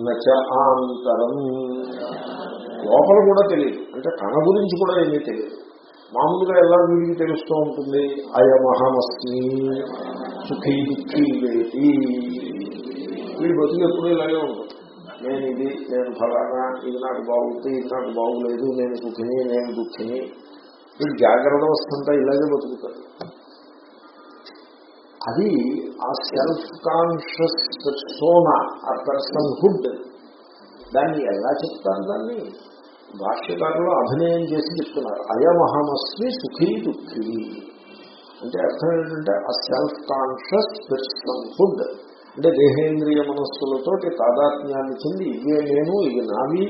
నచ ఆంతరం. లోపల కూడా తెలియదు. అంటే కణ గురించి కూడా ఏమీ తెలియదు. మామూలుగా ఎలా వీడికి తెలుస్తూ ఉంటుంది? అయమహమస్మి సుఖీ దుఃఖీ వేటి వీడి బతుకు ఎప్పుడు ఇలాగే ఉంటుంది. నేను ఇది నేను ఫలానా ఇది నాకు బాగుంది ఇది నాకు బాగులేదు నేను సుఖిని నేను దుఃఖిని. వీడు జాగ్రత్త వస్తుంటా ఇలాగే బతుకుతాడు. అది ఆ సెల్ఫ్ కాన్షియస్ సోన ఆ పర్సన్ హుడ్ దాన్ని ఎలా చెప్తారు? దాన్ని భాష్యకారులు అభినయం చేసి చెప్తున్నారు. అయమహమస్మి సుఖీ దుఃఖీ. అంటే అర్థం ఏంటంటే ఆ సెల్ఫ్ కాన్షియస్ పర్సన్ హుడ్ అంటే దేహేంద్రియ మనస్సులతోటి తాదాత్మ్యాన్ని చెంది ఇవే నేను ఇది నావి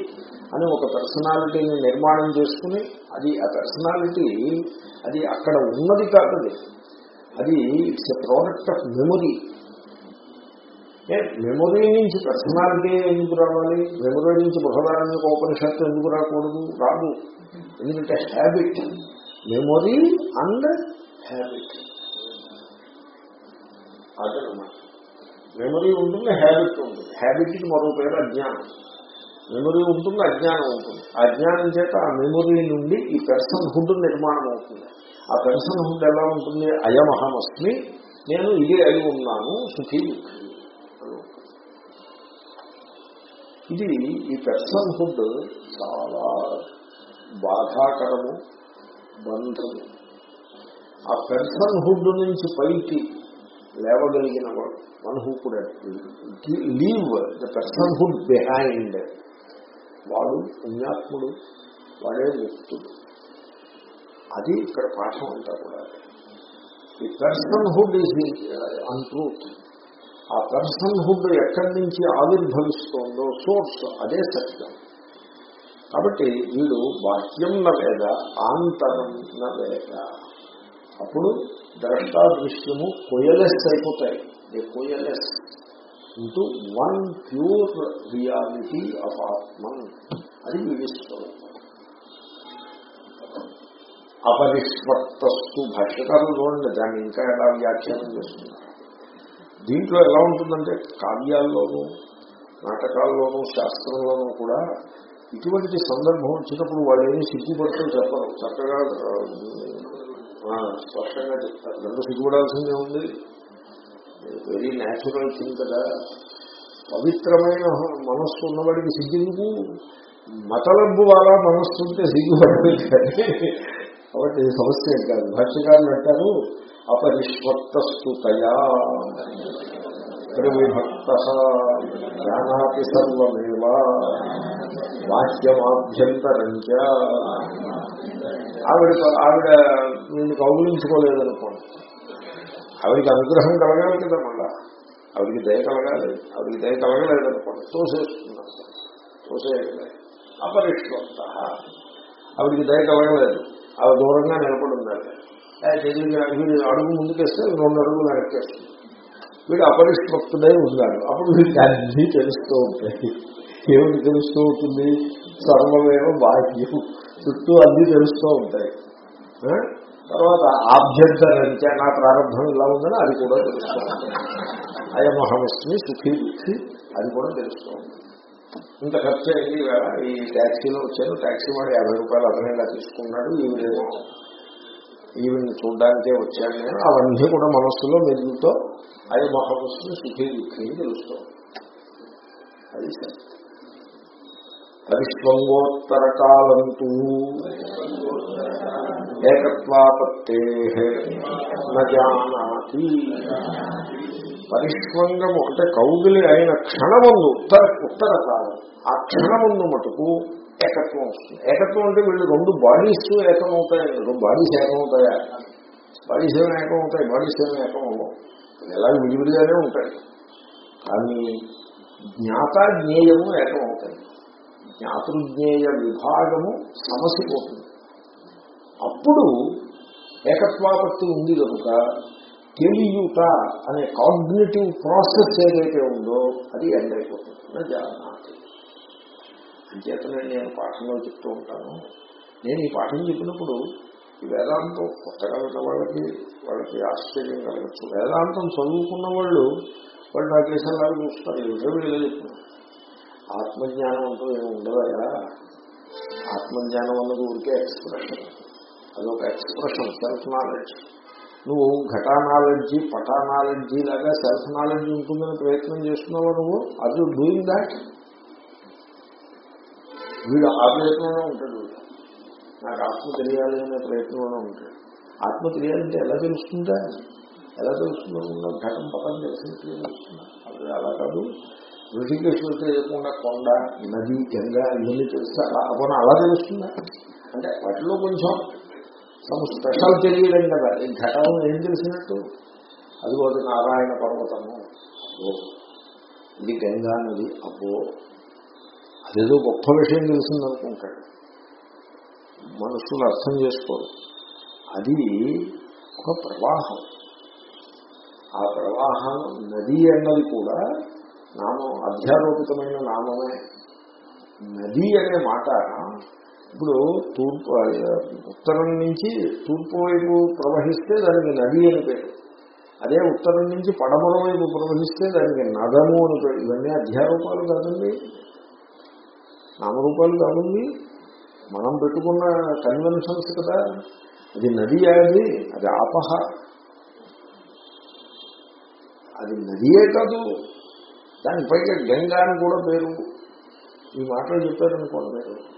అని ఒక పర్సనాలిటీని నిర్మాణం చేసుకుని అది ఆ పర్సనాలిటీ అది అక్కడ ఉన్నది కాదు అది అది it's a product of memory. Memory నుంచి పర్సనాలిటీ ఎందుకు రావాలి? మెమొరీ నుంచి బృహదారాన్ని ఉపనిషత్తు ఎందుకు రాకూడదు? రాదు. ఎందుకంటే హ్యాబిట్ మెమొరీ అండ్ హ్యాబిట్ అదనమాట. మెమొరీ ఉంటుంది హ్యాబిట్ ఉంటుంది. హ్యాబిట్కి మరో పేరు అజ్ఞానం. మెమొరీ ఉంటుంది అజ్ఞానం ఉంటుంది. అజ్ఞానం చేత ఆ మెమొరీ నుండి ఈ పర్సన్ హుడ్ నిర్మాణం అవుతుంది. ఆ పెన్షన్ హుడ్ ఎలా ఉంటుంది? అయమహమస్మి. నేను ఇదే అయి ఉన్నాను సుఖీ ఇది ఈ పర్సన్ హుడ్ చాలా బాధాకరము బంధము. ఆ పర్సన్ హుడ్ నుంచి పైకి లేవగలిగిన వాడు వన్ హూ కూడా leave the personhood behind వాడు పుణ్యాత్ముడు వాడే ముక్తుడు. అది ఇక్కడ పాఠం అంతా కూడా. ఈ పర్సన్ హుడ్ ఈజ్ అన్ట్రూత్ ఆ పర్సన్ హుడ్ ఎక్కడి నుంచి ఆవిర్భవిస్తోందో సోర్స్ అదే సత్యం. కాబట్టి వీడు బాహ్యం వేద ఆంతరం వేద. అప్పుడు ద్రష్టాదృశ్యము కొయలెస్ అయిపోతాయి. They coalesce into one pure reality of ఆత్మన్. అది వీడిస్తుంది అపరిష్వక్తస్తు భాష్యకారులు చూడండి దాన్ని ఇంకా ఎలా వ్యాఖ్యానం చేస్తున్నారు. దీంట్లో ఎలా ఉంటుందంటే కావ్యాల్లోనూ నాటకాల్లోనూ శాస్త్రంలోనూ కూడా ఇటువంటి సందర్భం వచ్చినప్పుడు వాళ్ళు ఏమి సిగ్గుపడుతూ చెప్పరు. చక్కగా స్పష్టంగా చెప్తారు. రెండు సిగ్గుపడాల్సిందే ఉంది. వెరీ న్యాచురల్ థింగ్ కదా. పవిత్రమైన మనస్సు ఉన్నవాడికి సిగ్గు మతలబ్బు వాళ్ళ మనస్సు ఉంటే సిగ్గుపడదు కానీ కాబట్టి ఇది సమస్య ఏం కాదు. భాష్యకారులు అంటారు అపరిష్వక్తస్తుతయా విభక్త జానాతి సర్వమేవ వాక్యమాభ్యంతరంచ ఆవిడ ఆవిడ నేను కౌగులించుకోలేదనుకోండి. ఆవిడికి అనుగ్రహం కలగాలి కదా మళ్ళా. ఆవిడికి దయ కలగాలి. ఆవిడికి దయ కలగలేదనుకోండి. తోసేస్తున్నారు తోసేయలేదు అపరిష్వక్త ఆవిడికి దయ కలగలేదు. అవి దూరంగా నిలబడి ఉండాలి వీడు అడుగు ముందుకేస్తే రెండు అడుగులు వెనక్కేస్తుంది. వీడు అపరిష్వక్తుడై ఉన్నాడు. అప్పుడు వీడికి అన్నీ తెలుస్తూ ఉంటాయి. ఏమిటి తెలుస్తూ ఉంటుంది? సర్వమేవ బాహ్యం చుట్టూ అన్నీ తెలుస్తూ ఉంటాయి. తర్వాత ఆభ్యంతరంచే నా ప్రారంభం ఇలా ఉందని అది కూడా తెలుస్తూ ఉంటుంది. అయమహమస్మి సుఖీ దుఃఖి అది కూడా తెలుస్తూ ఉంటుంది. ఇంత ఖర్చు అయింది ఇవాళ ఈ ట్యాక్సీలో వచ్చాను ట్యాక్సీ వాడు యాభై రూపాయలు అదనంగా తీసుకున్నాడు ఈవిడ ఈవిని చూడడానికే వచ్చాను నేను. అవన్నీ కూడా మనస్సులో మెరుగుతో అది మహాపుష్ని సుఖీ దుఃఖి తెలుస్తాం అది సార్. పరిష్వంగోత్తర కాలంతో ఏకత్వాపత్తే నజానాతి పరిష్వంగము అంటే కౌగిలి అయిన క్షణముందు ఉత్తర ఉత్తర కాలం. ఆ క్షణముందు మటుకు ఏకత్వం వస్తుంది. ఏకత్వం అంటే వీళ్ళు రెండు బాడీస్ ఏకమవుతాయి రెండు బాడీస్ ఏకమవుతాయా? బాడీస్ ఏమైనా ఏకమవుతాయి? బాడీస్ ఏమైనా ఏకమవు ఎలా విడివిడిగానే ఉంటాయి. కానీ జ్ఞాత జ్ఞేయము ఏకమవుతాయి. జ్ఞాతృజ్ఞేయ విభాగము సమసిపోతుంది. అప్పుడు ఏకత్వాపత్తి ఉంది కనుక తెలియుట అనే కాగ్నేటివ్ ప్రాసెస్ ఏదైతే ఉందో అది ఎండ్ అయిపోతుంది. జానాతి అంచేతనే నేను పాఠంలో చెప్తూ ఉంటాను. నేను ఈ పాఠం చెప్పినప్పుడు ఈ వేదాంతం కొత్తగా విన్న వాళ్ళకి వాళ్ళకి ఆశ్చర్యం కలగచ్చు. వేదాంతం చదువుకున్న వాళ్ళు వాళ్ళు నా కేసంలాగా చూస్తారు. ఏమిటో వీళ్ళు చెప్తున్నారు. ఆత్మజ్ఞానం అంటూ ఏమి ఉండదయా? ఆత్మజ్ఞానం అన్నది ఊరికే ఎక్స్ప్రెషన్ అదొక ఎక్స్ప్రెషన్ సెల్ఫ్ నాలెడ్జ్ నువ్వు ఘటా నాలెడ్జి పటా నాలెడ్జి లాగా సెల్ఫ్ నాలెడ్జ్ ఉంటుందని ప్రయత్నం చేస్తున్నావు నువ్వు? అది డూయింగ్ దాట్ వీడు ఆ ప్రయత్నంలో ఉంటాడు. నాకు ఆత్మ తెలియాలి అనే ప్రయత్నంలో ఉంటాడు. ఆత్మ తెలియాలంటే ఎలా తెలుస్తుందా? ఎలా తెలుస్తుందో ఘటం పటం తెలిసినట్టు తెలుస్తుందా? అది అలా కాదు. ఋషికేశ్వర తెలియకుండా కొండ నది గంగా ఇవన్నీ తెలుస్తా అలా అలా తెలుస్తుందా? అంటే వాటిలో కొంచెం సమ్ స్పెషల్ తెలియడం కదా ఈ ఘటం ఏం తెలిసినట్టు అది ఒక నారాయణ పర్వతము. అబ్బో ఇది గంగా నది. అబ్బో అదేదో గొప్ప విషయం తెలిసిందనుకుంటాడు మనుషులు అర్థం చేసుకోరు. అది ఒక ప్రవాహం. ఆ ప్రవాహం నది అన్నది కూడా నామం అధ్యారోపితమైన నామమే. నది అనే మాట ఇప్పుడు తూర్పు ఉత్తరం నుంచి తూర్పు వైపు ప్రవహిస్తే దానికి నది అని పేరు. అదే ఉత్తరం నుంచి పడమర వైపు ప్రవహిస్తే దానికి నదము అని పేరు. ఇవన్నీ అధ్యారూపాలు కాదండి. నామరూపాలు కాదండి. మనం పెట్టుకున్న కన్వెన్షన్స్ కదా. అది నది అది అది ఆపహ. అది నదియే కాదు. దానిపైగా గంగా అని కూడా పేరు. ఈ మాటలు చెప్పారనుకోండి. మీరు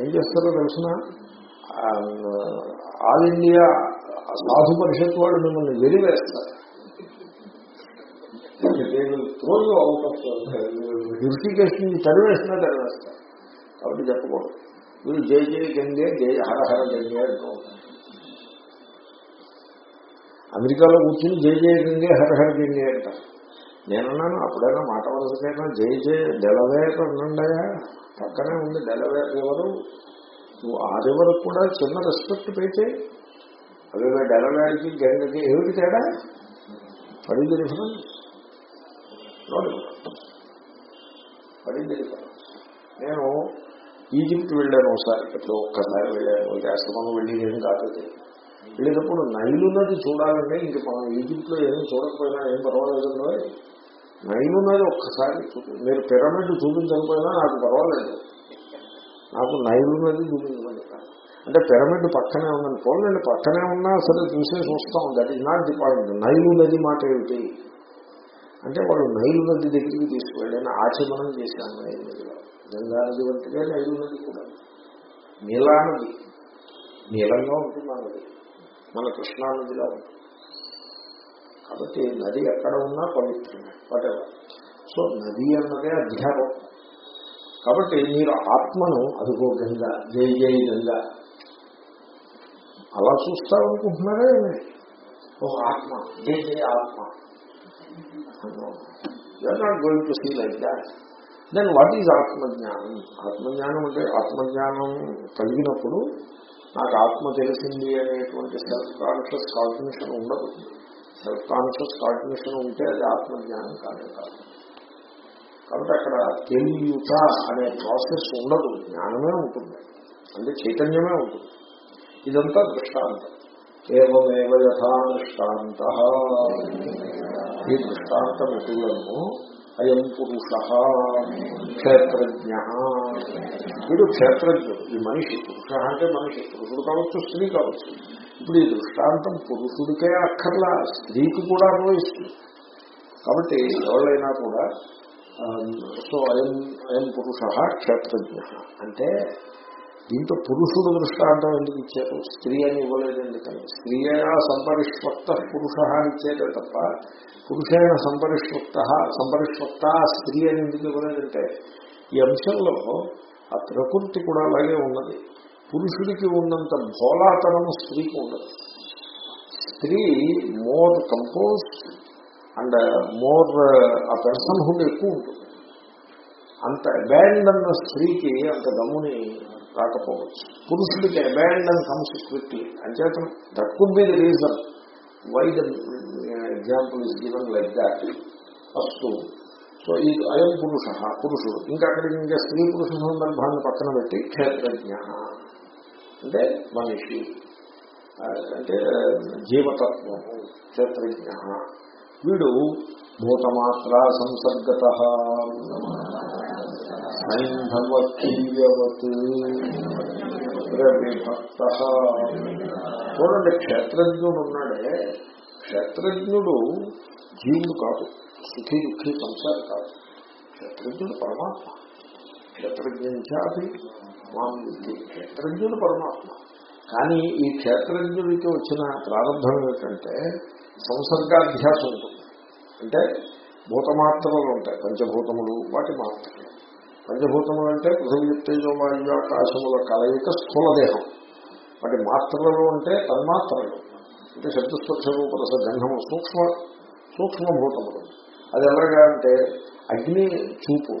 ఏం చేస్తారో తెలిసిన? ఆల్ ఇండియా సాధు పరిషత్ వాళ్ళు మిమ్మల్ని వెలివేస్తారు. హిస్టికేషన్ నుంచి తరివేసినా తరివేస్తారు కాబట్టి చెప్పకూడదు. వీళ్ళు జై జై గంగే జై హర హర గంగే అంటూ అమెరికాలో కూర్చుని జై జయ గంగే హర హర గంగే అంటారు. నేనున్నాను అప్పుడైనా మాట వలసకైనా జై జయ డెలవేర్ అన్నండయా పక్కనే ఉంది డెలవేర్ ఎవరు నువ్వు ఆ రివర్ కూడా చిన్న రెస్పెక్ట్ పెడితే అవి డెలవేర్కి గంగకి ఏమిటి తేడా? పడింది డిఫరెన్స్ పడింది డిఫరెన్స్ నేను ఈజిప్ట్ వెళ్ళాను ఒకసారి ఎప్పుడో ఒక్కసారి వెళ్ళాను. రాష్ట్రమం వెళ్ళి ఏం కాదు వెళ్ళినప్పుడు నైలు నది చూడాలంటే ఇంక మనం ఈజిప్ట్లో ఏమీ చూడకపోయినా ఏం పర్వాలేదు నైన్ ఉన్నది ఒక్కసారి మీరు పిరమిడ్ చూపించకపోయినా నాకు పర్వాలేదు. నాకు నైన్ ఉన్నది చూపించమని అంటే పిరమిడ్ పక్కనే ఉందని పోలండి పక్కనే ఉన్నా సరే చూసేసి వస్తాం. That is not the point Nile నది మాట ఏమిటి? అంటే వాళ్ళు నైలు నది దగ్గరికి తీసుకువెళ్ళి ఆచమనం చేశాను నైలు నదిలో గంగా నది వంటిదే నైలు నది కూడా. నీలా నది నీలంగా ఉంటుంది మన నది మన కృష్ణా నదిలో ఉంటుంది. కాబట్టి నది ఎక్కడ ఉన్నా పవిత్రమే వాటెవర్ సో నది అన్నదే అధ్యాపం. కాబట్టి మీరు ఆత్మను అదిగో గంగ జై జై అలా చూస్తారనుకుంటున్నారే ఒక ఆత్మ జై జై ఆత్మ. You're not going to see like that then what is ఆత్మజ్ఞానం? ఆత్మజ్ఞానం అంటే ఆత్మజ్ఞానం కలిగినప్పుడు నాకు ఆత్మ తెలిసింది అనేటువంటి సెల్ఫ్ కాన్షియస్ కాగ్నిషన్ ఉండదు. సెల్ఫ్ కాన్షియస్ కాగ్నిషన్ ఉంటే అది ఆత్మజ్ఞానం కాదే కాదు. కాబట్టి అక్కడ తెలియట అనే ప్రాసెస్ ఉండదు. జ్ఞానమే ఉంటుంది. అంటే చైతన్యమే ఉంటుంది. ఇదంతా దృష్టాంతం. ఏమేవ యథా దృష్టాంత ఈ దృష్టాంతం ఎటులను అయం పురుష క్షేత్రజ్ఞ. వీడు క్షేత్రజ్ఞుడు. ఈ మనిషి పురుష అంటే మనిషి. పురుషుడు కావచ్చు స్త్రీ కావచ్చు. ఇప్పుడు ఈ దృష్టాంతం పురుషుడికే అక్కర్లా స్త్రీకి కూడా అన్వయిస్తుంది. కాబట్టి ఎవరైనా కూడా సో అయం అయం పురుష క్షేత్రజ్ఞ. అంటే దీంతో పురుషుడు దృష్టాంతం ఎందుకు ఇచ్చారు? స్త్రీ అని ఇవ్వలేదు ఎందుకని? స్త్రీ అయినా సంపరిష్వక్త పురుష ఇచ్చేదే తప్ప పురుషైన సంపరిష్వక్త సంపరిష్వక్త స్త్రీ అని ఎందుకు ఇవ్వలేదంటే ఈ అంశంలో ఆ ప్రకృతి కూడా అలాగే ఉన్నది. పురుషుడికి ఉన్నంత భోలాతనము స్త్రీకి ఉండదు. స్త్రీ మోర్ కంపోజ్ అండ్ మోర్ ఆ పర్సన్ హుడ్ ఎక్కువ ఉంటుంది. అంత అబాండన్ స్త్రీకి అంత గమ్ముని రాకపోవచ్చు. పురుషుడికి abandon comes quickly అంచేతం that could be the reason why the example is given like that first so ఈ అయం పురుష పురుషుడు. ఇంకా అక్కడికి ఇంకా స్త్రీ పురుష సందర్భాన్ని పక్కన పెట్టి క్షేత్రజ్ఞ. అంటే మనిషి అంటే జీవతత్వము క్షేత్రజ్ఞ వీడు భూతమాత్ర సంసర్గత. సైంధవీయవత్ ప్రవిభక్త చూడండి క్షేత్రజ్ఞుడు ఉన్నాడే క్షేత్రజ్ఞుడు జీవుడు కాదు సుఖీ దుఃఖీ సంసారి కాదు. క్షేత్రజ్ఞుడు పరమాత్మ. క్షేత్రజ్ఞాది మాం క్షేత్రజ్ఞుడు పరమాత్మ. కానీ ఈ క్షేత్రజ్ఞుడికి వచ్చిన ప్రారంభం ఏమిటంటే సంసర్గాధ్యాసం ఉంటుంది. అంటే భూతమాత్రలు ఉంటాయి పంచభూతములు వాటి మాత్రలు పంచభూతములు అంటే పృథివీ తేజోవాయు ఆకాశముల కలయిక స్థూలదేహం వాటి మాత్రలు అంటే తన్మాత్రలు. అంటే శబ్దస్పర్శ రూపరస గంధము సూక్ష్మ సూక్ష్మభూతములు. అది ఎలాగా అంటే అగ్ని చూపు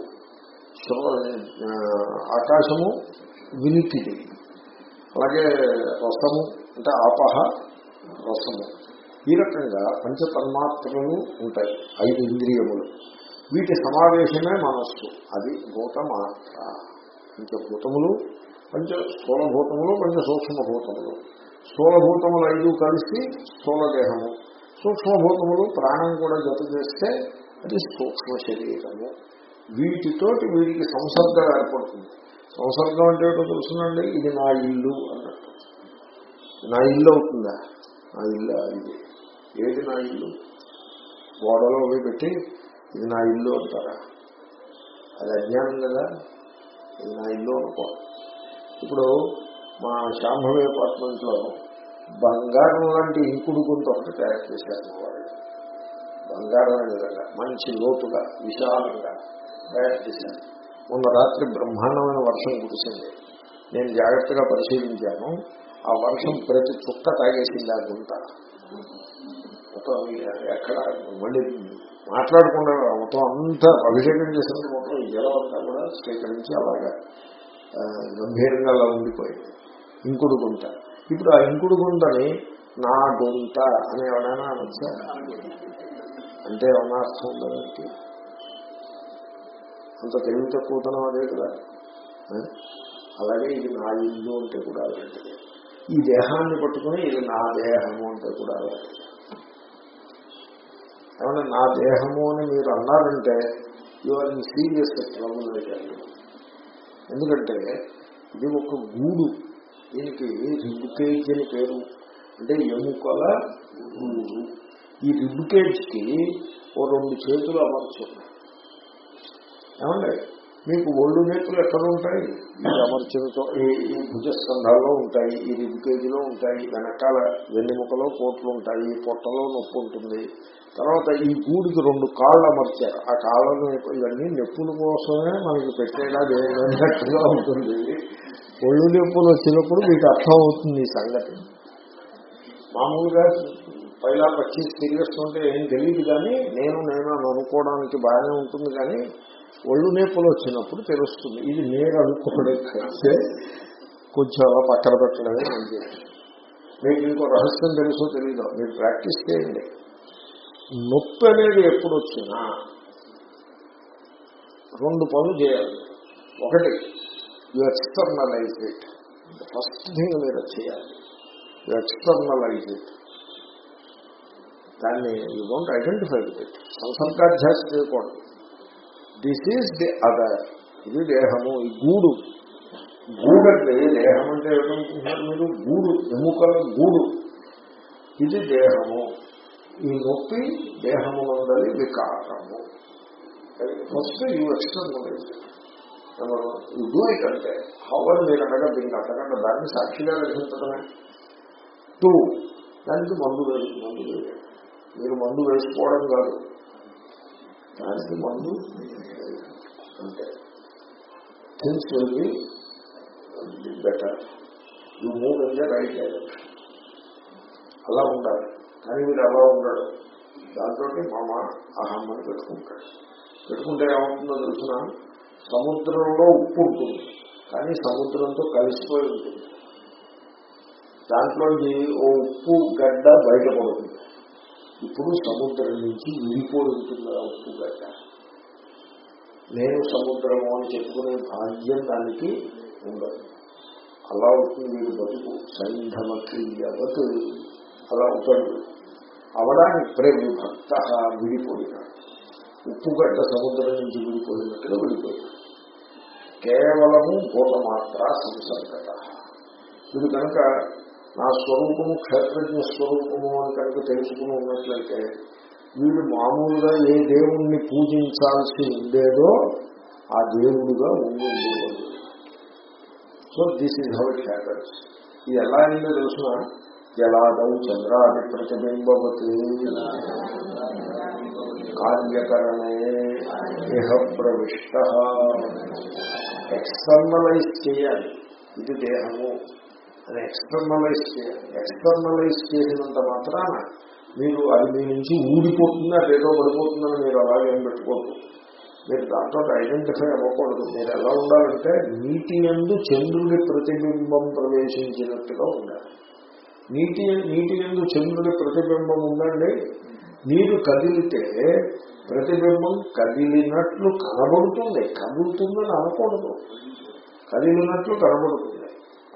ఆకాశము వినికిడి అలాగే రసము అంటే ఆపహ రసము. ఈ రకంగా పంచతన్మాత్రలు ఉంటాయి ఐదు ఇంద్రియములు. వీటి సమావేశమే మనస్సు అది భూతమాత్ర. పంచభూతములు పంచ స్థూలభూతములు పంచ సూక్ష్మభూతములు. స్థూలభూతములు ఐదు కలిసి స్థూలదేహము. సూక్ష్మభూతములు ప్రాణం కూడా జత చేస్తే అది సూక్ష్మ శరీరము. వీటితోటి వీటికి సంసర్గం ఏర్పడుతుంది. సంసర్గం అంటే ఏంటో తెలుసునండి? ఇది నా ఇల్లు అన్నట్టు. నా ఇల్లు అవుతుందా? నా ఇల్లు ఇది. ఏది నా ఇల్లు? గోడలో పెట్టి ఇది నా ఇల్లు అంటారా? అది అజ్ఞానం కదా. ఇది నా ఇల్లు అనుకో. ఇప్పుడు మా శాంభవి అపార్ట్మెంట్లో బంగారం లాంటి ఇంకుడు గుంత ఒకటి తయారు చేశారు వాళ్ళు బంగారం విధంగా. మంచి లోతుగా విశాలంగా. తయారు చేశాను. మొన్న రాత్రి బ్రహ్మాండమైన వర్షం కురిసింది. నేను జాగ్రత్తగా పరిశీలించాను. ఆ వర్షం ప్రతి చుక్క తాగేసింది ఆ గుంత ఎక్కడ మళ్ళీ మాట్లాడకుండా మొత్తం అంతా అభిషేకం చేసిన మొత్తం జలం అంతా కూడా స్వీకరించి అలాగా గంభీరంగా అలా ఉండిపోయింది. ఇంకుడు గుంట. ఇప్పుడు ఆ ఇంకుడు గుంటని నా గుంట అని ఎవరైనా అనొచ్చా? అంటే ఏమన్నా అర్థం ఉందంటే అంత తెలివి తక్కువతనం అదే కదా. అలాగే ఇది నా ఇల్లు అంటే కూడా ఈ దేహాన్ని పట్టుకుని ఇది నా దేహము అంటే కూడా అలాంటిది ఏమన్నా నా దేహము అని మీరు అన్నారంటే యువర్ ఇన్ సీరియస్ ట్రబుల్ ఎందుకంటే ఇది ఒక గూడు. దీనికి రిబ్బుకేజ్ అని పేరు. అంటే ఎముకల గూడు. ఈ రిబ్బుకేజ్కి ఓ రెండు చేతులు అమర్చున్నాయి ఏమండి? మీకు ఒళ్ళు నేతులు ఎక్కడ ఉంటాయి? ఈ ఈ భుజస్కంధాల్లో ఉంటాయి ఈ రిబ్బుకేజీలో ఉంటాయి వెనకాల వెన్నెముకలో పోట్లు ఉంటాయి పొట్టలో నొప్పి ఉంటుంది. తర్వాత ఈ గూడికి రెండు కాళ్ళు అమర్చారు. ఆ కాళ్ళను ఇవన్నీ నొప్పుల కోసమే మనకి పెట్టేలా అన్నట్టుగా ఉంటుంది. ఒళ్ళు నొప్పులు వచ్చినప్పుడు మీకు అర్థం అవుతుంది ఈ సంగతి. మామూలుగా పైలా పచ్చి తిరిగేస్తుంటే ఏం తెలియదు కానీ నేను నేను అనుకోవడానికి బాగానే ఉంటుంది కానీ ఒళ్ళు నేపులు వచ్చినప్పుడు తెలుస్తుంది. ఇది నేను అనుకోవడం కలిసే కొంచెం అలా పక్కన పెట్టడమే మంచిది మీకు ఇంకో రహస్యం తెలుసో తెలీదు? మీరు ప్రాక్టీస్ చేయండి. నొప్పి అనేది ఎప్పుడు వచ్చినా రెండు పనులు చేయాలి. ఒకటి you externalize it first thing మీరు చేయాలి. యు ఎక్స్టర్నలైజ్ ఇట్ దాన్ని you don't identify with it సంసర్గాధ్యాస చేయకూడదు. దిస్ ఈజ్ ది అదర్ ఇది దేహము ఈ గూడు. గూడు అంటే దేహం అంటే ఏమనుకుంటున్నారు మీరు గూడు ఎముకల గూడు. ఇది దేహము. ఈ నొప్పి దేహము ఉందని వికారము first you externalize you do it అంటే హవర్ మీరు అనగా దీన్ని అంతకంటే దాన్ని సాక్షిగా గ్రహించడమే. టూ దానికి మందు వేసి మందు వేయాలి. మీరు మందు వేసుకోవడం కాదు. దానికి మందు అంటే things will be better you move in the right direction అలా ఉండాలి. కానీ మీరు అలా ఉండడు. దాంతో మామ అహం అని పెట్టుకుంటాడు. పెట్టుకుంటే ఏమవుతుందో తెలిసిన? సముద్రంలో ఉప్పు ఉంటుంది. కానీ సముద్రంతో కలిసిపోయి ఉంటుంది. దాంట్లోంచి ఓ ఉప్పు గడ్డ బయటపడుతుంది. ఇప్పుడు సముద్రం నుంచి విడిపోయి ఉంటుంది ఆ ఉప్పు గడ్డ. నేను సముద్రము అని చెప్పుకునే భాగ్యం దానికి ఉండదు. అలా అవుతుంది వీడు బతుకు. సైంధవ క్రియవత్ అలా అవుతాడు. అవడానికి ప్రేమిభక్త విడిపోయినాడు. ఉప్పుగడ్డ సముద్రం నుంచి విడిపోయినట్టుగా విడిపోయినాడు. కేవలము భూతమాత్ర సంసర్గత. ఇది కనుక నా స్వరూపము క్షేత్రజ్ఞ స్వరూపము అని కనుక తెలుసుకుని ఉన్నట్లయితే వీళ్ళు మామూలుగా ఏ దేవుణ్ణి పూజించాల్సి ఉండేదో ఆ దేవుడుగా ఉండేది ఉండేవాడు. So this is how it happens ఇది ఎలా అయిందో తెలుసిన? జలాదం చంద్రాది ప్రతిబింబవతి కార్యకరణే ఇహ ప్రవిష్ట. ఎక్స్టర్నలైజ్ చేయాలి. ఇది దేహము. అది ఎక్స్టర్నలైజ్ చేయాలి. ఎక్స్టర్నలైజ్ చేసినంత మాత్రాన మీరు అది మీ నుంచి ఊడిపోతుంది అదేదో పడిపోతుందని మీరు అలాగేం పెట్టుకోవద్దు. మీరు దాంతో ఐడెంటిఫై అవ్వకూడదు. మీరు ఎలా ఉండాలంటే నీటి ఎందు చంద్రుడి ప్రతిబింబం ప్రవేశించినట్టుగా ఉండాలి. నీటి నీటి ఎందు చంద్రుడి ప్రతిబింబం ఉందండి. నీరు కదిలితే ప్రతిబింబం కదిలినట్లు కనబడుతుంది. కదులుతుందని అనకూడదు. కదిలినట్లు కనబడుతుంది.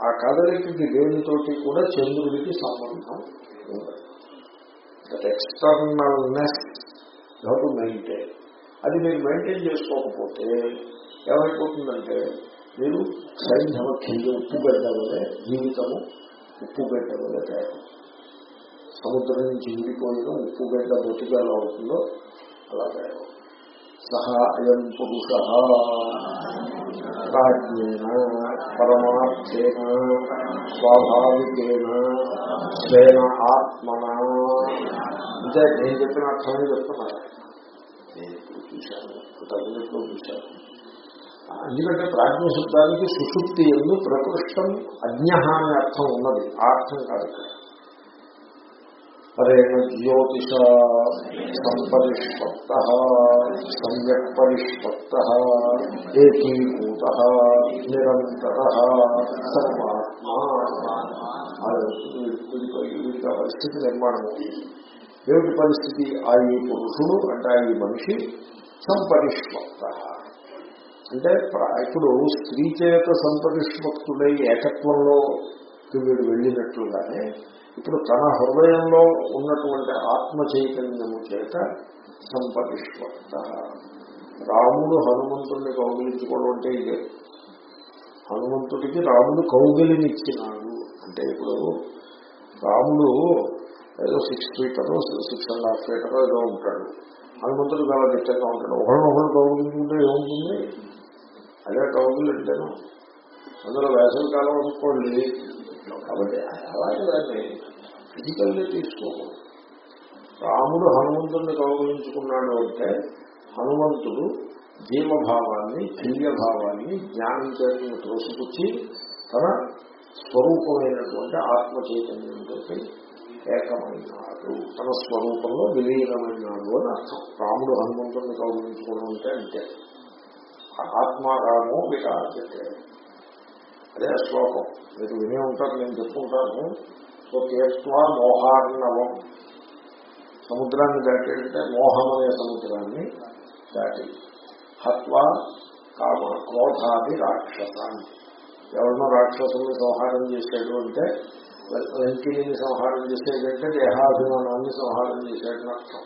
ఆ కదలికకి దేనితోటి కూడా చంద్రుడికి సంబంధం ఉండదు. దట్ ఎక్స్టర్నల్నెస్ టు మెయింటైన్ అది మీరు మెయింటైన్ చేసుకోకపోతే ఏమైపోతుందంటే మీరు సైంధవ కింద ఉప్పుగడ్డ వలె జీవితము ఉప్పుగడ్డ వలె తయారు. సముద్రం నుంచి విడిపోయిన ఉప్పుగడ్డ బొతిగా అవుతుందో అలా తయారు. సహా అయం పురుష. ప్రాజ్ఞేన పరమార్థేన స్వాభావికేన స్వేన ఆత్మన. అంటే నేను చెప్పిన అర్థమే చెప్తున్నాను నేను ఇప్పుడు చూశాను. కృతజ్ఞతలో చూశాను. ఎందుకంటే ప్రాజ్ఞ శబ్దానికి సుషుప్తి ఎందు ప్రకృష్టం అజ్ఞ అనే అర్థం ఉన్నది. ఆ అర్థం కాదు ఇక్కడ. పరేణ జ్యోతిష సంపరిష్పక్త సమ్యక్ పరిష్పక్త ఏకీభూత నిరంతర సర్వాత్మా వీడికి పరిస్థితి నిర్మాణం ఏమిటి పరిస్థితి? ఆ ఈ పురుషుడు అంటే ఆ ఈ మనిషి సంపరిష్పక్త అంటే ఇప్పుడు స్త్రీ చేత సంపరిష్పక్తుడై ఏకత్వంలో వీడు వెళ్ళినట్లుగానే ఇప్పుడు తన హృదయంలో ఉన్నటువంటి ఆత్మ చైతన్యము చేత సంపరిష్పక్త రాముడు హనుమంతుడిని కౌగిలించుకోవడం అంటే ఇదే. హనుమంతుడికి రాముడు కౌగిలినిచ్చినాడు. అంటే ఇప్పుడు రాముడు ఏదో six footer six and half footer ఏదో ఉంటాడు. హనుమంతుడు చాలా దిట్టంగా ఉంటాడు. ఒకరినొకరు కౌగులించుకుంటే ఏముంటుంది? అదే కౌగులు అంటేను. అందులో వేసవి కాలం అనుకోండి. కాబట్టి అలాగే దాన్ని ఫిజికల్గా తీసుకోకూడదు. రాముడు హనుమంతుడిని కౌగులించుకున్నాడు అంటే హనుమంతుడు జీవభావాన్ని దివ్యభావాన్ని జ్ఞానం చేతిని త్రోసిపుచ్చి తన స్వరూపమైనటువంటి ఆత్మ చైతన్యంతో ఏకమైనాడు. తన స్వరూపంలో విలీనమైనాడు అని అర్థం. రాముడు హనుమంతుడిని గౌరవించుకోవడం అంటే అంతే. ఆత్మారామో విరాజతే అదే శ్లోకం. మీరు వినే ఉంటారు నేను చెప్పుకుంటాను. సో తీర్త్వా మోహార్ణవం. సముద్రాన్ని దాటేటంటే మోహం అనే సముద్రాన్ని దాటి. హత్వా కామ క్రోధాది రాక్షసాన్ని. ఎవరినో రాక్షసుల్ని సంహారం చేసేటువంటి వెంకిని సంహారం చేసేటంటే దేహాభిమానాన్ని సంహారం చేసేటని అర్థం.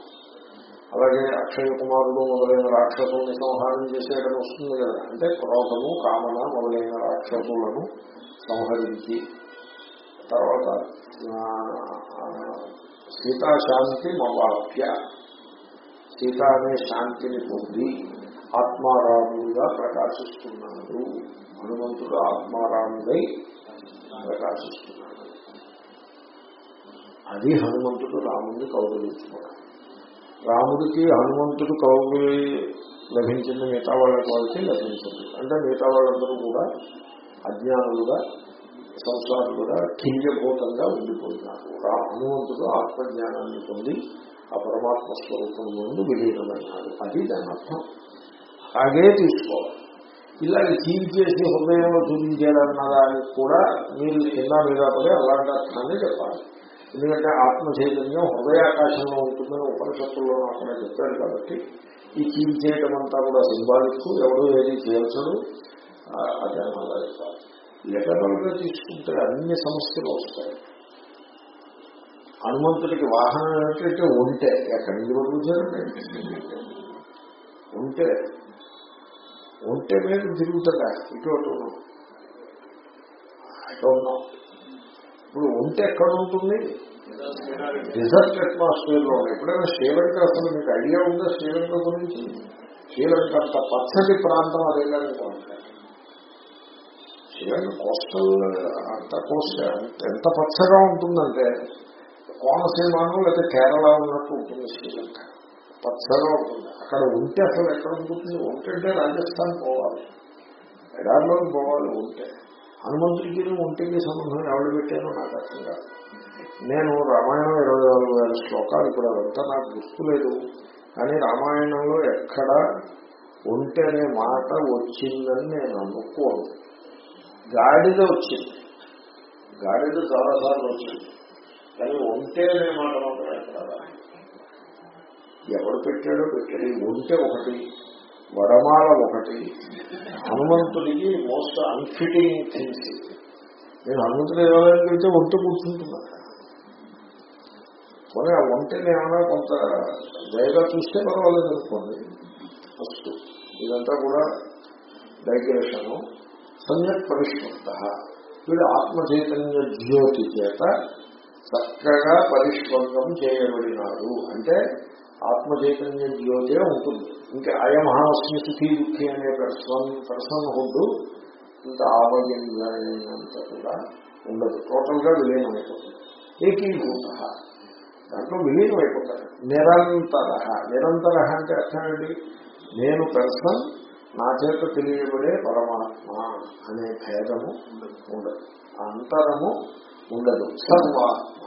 అలాగే అక్షయ కుమారుడు మొదలైన రాక్షసుల్ని సంహారం చేసేయడం వస్తుంది కదా. అంటే క్రోధము కామన మొదలైన రాక్షసులను సంహరించి తర్వాత సీతాశాంతి మవాప్య. సీత అనే శాంతిని పొంది ఆత్మారాముడిగా ప్రకాశిస్తున్నాడు. హనుమంతుడు ఆత్మారాముడై ప్రకాశిస్తున్నాడు. అది హనుమంతుడు రాముడిని కౌగులించుకోవడం రాముడికి హనుమంతుడు కౌగులి లభించింది మిగతా వాళ్ళకి వాళ్ళకి లభించింది. అంటే మిగతా వాళ్ళందరూ కూడా అజ్ఞానులుగా సంసారులుగా కింజభూతంగా ఉండిపోయినారు. హనుమంతుడు ఆత్మజ్ఞానాన్ని పొంది ఆ పరమాత్మ స్వరూపం ముందు విలీనమైనాడు. అది దాని అర్థం. అలాగే తీసుకోవాలి. ఇలా తీర్చేసి హృదయంలో చూపించాడన్న దానికి కూడా మీరు కింద మీద పడే అలాంటి అర్థాన్ని చెప్పాలి. ఎందుకంటే ఆత్మ చైతన్యం హృదయాకాశంలో ఉంటుందని ఉపనిషత్తుల్లో అక్కడ చెప్పాడు కాబట్టి ఈ తీర్చేయటం అంతా కూడా సింబాలిక్ ఎవరో ఏది చేయవచ్చుడు అదే అలా చెప్పాలి తీసుకుంటే అన్ని సమస్యలు వస్తాయి. హనుమంతుడికి వాహనం ఏంటంటే ఉంటే ఎక్కడి నుంచి పంపించారండి ఉంటే ఉంటే మీద తిరుగుతుందా ఇటు అటు అటు. ఇప్పుడు ఒంటె ఎక్కడ ఉంటుంది? డిజర్ట్ అట్మాస్ఫియర్లో ఎప్పుడైనా శ్రీలంక అసలు మీకు ఐడియా ఉందా శ్రీలంక గురించి? శ్రీలంక అంత పచ్చటి ప్రాంతం అదేగా శ్రీలంక కోస్టల్ అంత కోస్ట్ ఎంత పచ్చగా ఉంటుందంటే కోనసీమను లేదా కేరళ ఉన్నట్టు ఉంటుంది శ్రీలంక. పచ్చగా ఉంటుంది. అక్కడ ఉంటే అసలు ఎక్కడ ఉంటుంది ఉంటే రాజస్థాన్ పోవాలి. ఎడార్లోకి పోవాలి ఉంటే. హనుమంతుడికి ఒంటికి సంబంధం ఎవరు పెట్టానో నాకు అర్థం కాదు. నేను రామాయణం ఇరవై నాలుగు వేల శ్లోకాలు ఇప్పుడు అదంతా నాకు గుర్తులేదు కానీ రామాయణంలో ఎక్కడ ఒంటి అనే మాట వచ్చిందని నేను అనుకోను గాడిద వచ్చింది. గాడిద చాలాసార్లు వచ్చింది. కానీ ఒంటే అనే మాట మాత్రం ఎక్కడ ఎవడు పెట్టాడో పెట్టాడు ఒంటే ఒకటి. వడమాల ఒకటి హనుమంతుడికి మోస్ట్ అన్ఫిటింగ్ థింగ్స్ నేను హనుమంతుడు దేవాలయానికి వెళ్తే ఒంటె కూర్చుంటున్నా. మరి ఆ ఒంటెని ఏమైనా కొంత దయగా చూస్తే పర్వాలేదు అనుకోండి. ఫస్ట్ ఇదంతా కూడా డైగ్రేషను సమ్యక్ పరిష్కృత వీడు ఆత్మచైతన్య జ్యోతి చేత చక్కగా పరిష్కృతం చేయబడినాడు. అంటే ఆత్మచైతన్య జ్యోతే ఉంటుంది. ఇంకా అయమహాస్మి సుఖీ దుఃఖి అనే పర్సన్ పర్సన్ హుడ్ ఇంత ఆవగింజంత కూడా ఉండదు. టోటల్గా విలీనం అయిపోతుంది ఏకీభూత. దాంట్లో విలీనం అయిపోతారు నిరంతర. నిరంతర అంటే అర్థం ఏంటి? నేను పర్సన్ నా చేత తెలియబడే పరమాత్మ అనే భేదము ఉండదు. అంతరము ఉండదు. సర్వాత్మ.